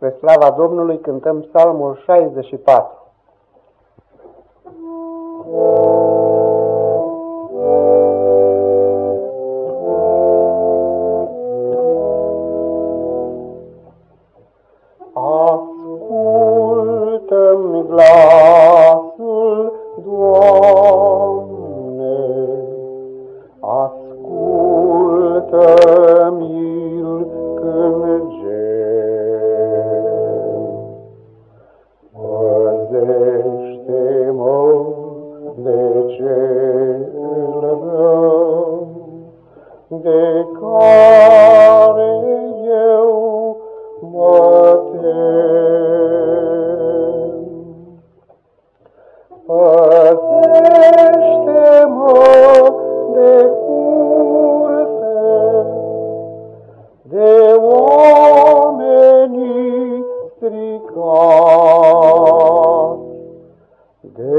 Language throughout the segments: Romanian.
Spre slava Domnului cântăm psalmul 64. there.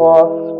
cloths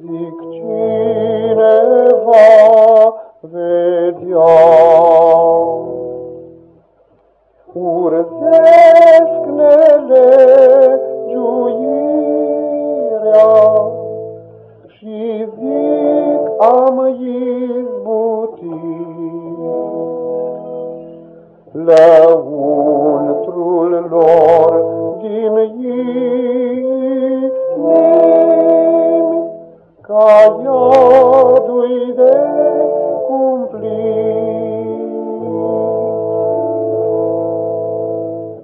zic cineva vedea. Urzesc nelegiuirea și zic am izbutit. Lăuntrul lor Ai iadui de cumplit.